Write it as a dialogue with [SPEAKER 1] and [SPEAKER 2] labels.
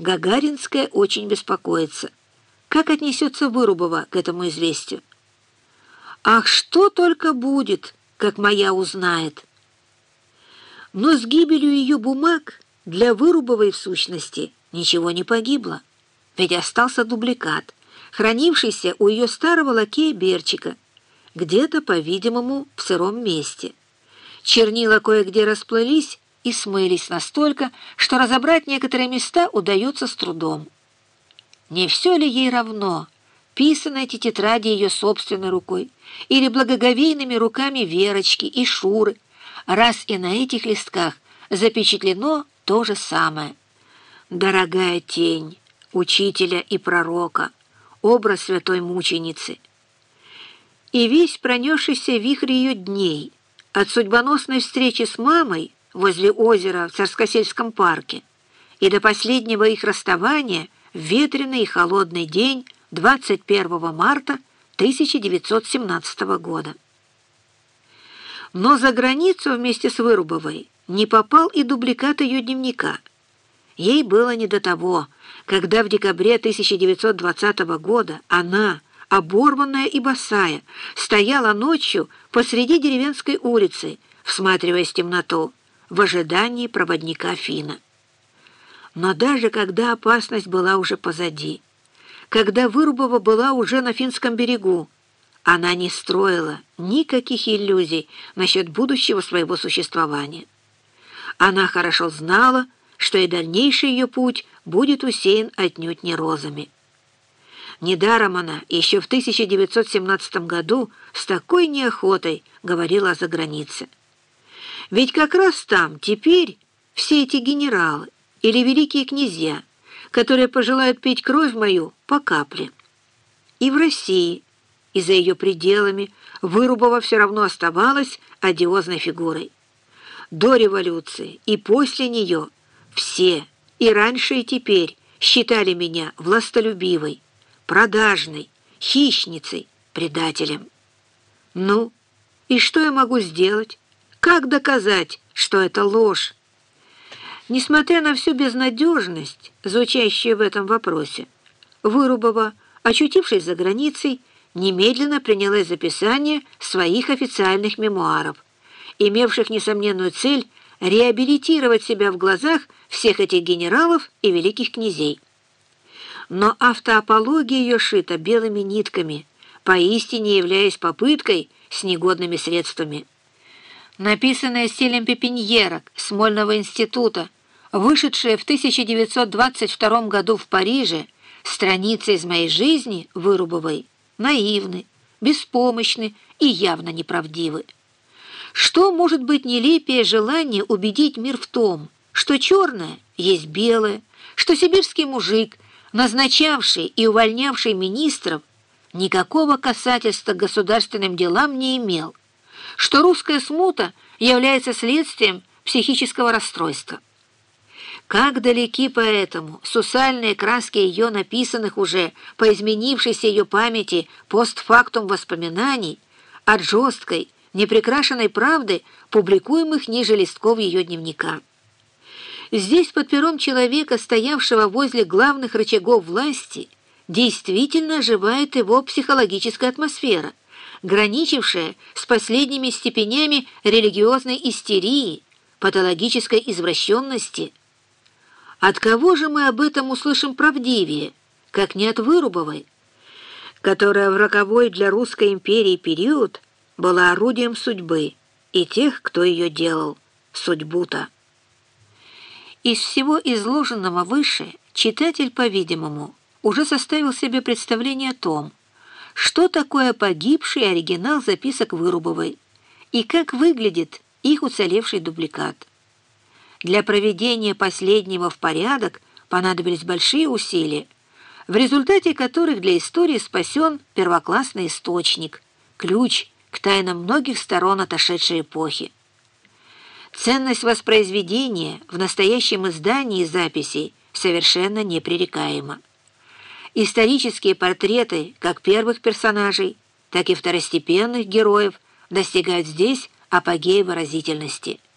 [SPEAKER 1] Гагаринская очень беспокоится. Как отнесется Вырубова к этому известию? Ах, что только будет, как моя узнает. Но с гибелью ее бумаг для Вырубовой в сущности ничего не погибло. Ведь остался дубликат, хранившийся у ее старого лакея Берчика, где-то, по-видимому, в сыром месте. Чернила кое-где расплылись и смылись настолько, что разобрать некоторые места удается с трудом. Не все ли ей равно, писаны эти тетради ее собственной рукой или благоговейными руками Верочки и Шуры, раз и на этих листках запечатлено то же самое. Дорогая тень учителя и пророка, образ святой мученицы. И весь пронесшийся вихрь ее дней, от судьбоносной встречи с мамой возле озера в Царскосельском парке и до последнего их расставания в ветреный и холодный день 21 марта 1917 года. Но за границу вместе с Вырубовой не попал и дубликат ее дневника. Ей было не до того, когда в декабре 1920 года она, оборванная и босая, стояла ночью посреди деревенской улицы, всматриваясь в темноту, в ожидании проводника Фина. Но даже когда опасность была уже позади, когда Вырубова была уже на финском берегу, она не строила никаких иллюзий насчет будущего своего существования. Она хорошо знала, что и дальнейший ее путь будет усеян отнюдь не розами. Недаром она еще в 1917 году с такой неохотой говорила о загранице. Ведь как раз там теперь все эти генералы или великие князья, которые пожелают пить кровь мою по капле. И в России, и за ее пределами, Вырубова все равно оставалась одиозной фигурой. До революции и после нее все, и раньше, и теперь, считали меня властолюбивой, продажной, хищницей, предателем. Ну, и что я могу сделать? Как доказать, что это ложь? Несмотря на всю безнадежность, звучащую в этом вопросе, Вырубова, очутившись за границей, немедленно принялась записание своих официальных мемуаров, имевших несомненную цель реабилитировать себя в глазах всех этих генералов и великих князей. Но автоапология ее шита белыми нитками, поистине являясь попыткой с негодными средствами. Написанная стилем пепеньерок Смольного института, вышедшая в 1922 году в Париже, страницы из моей жизни Вырубовой, наивны, беспомощны и явно неправдивы. Что может быть нелепее желание убедить мир в том, что черное есть белое, что сибирский мужик, назначавший и увольнявший министров, никакого касательства к государственным делам не имел, что русская смута является следствием психического расстройства. Как далеки поэтому сусальные краски ее написанных уже по изменившейся ее памяти постфактум воспоминаний от жесткой, непрекрашенной правды, публикуемых ниже листков ее дневника. Здесь под пером человека, стоявшего возле главных рычагов власти, действительно оживает его психологическая атмосфера, граничившая с последними степенями религиозной истерии, патологической извращенности – от кого же мы об этом услышим правдивее, как не от Вырубовой, которая в роковой для Русской империи период была орудием судьбы и тех, кто ее делал, судьбу-то. Из всего изложенного выше читатель, по-видимому, уже составил себе представление о том, что такое погибший оригинал записок Вырубовой и как выглядит их уцелевший дубликат. Для проведения последнего в порядок понадобились большие усилия, в результате которых для истории спасен первоклассный источник, ключ к тайнам многих сторон отошедшей эпохи. Ценность воспроизведения в настоящем издании записей совершенно непререкаема. Исторические портреты как первых персонажей, так и второстепенных героев достигают здесь апогея выразительности –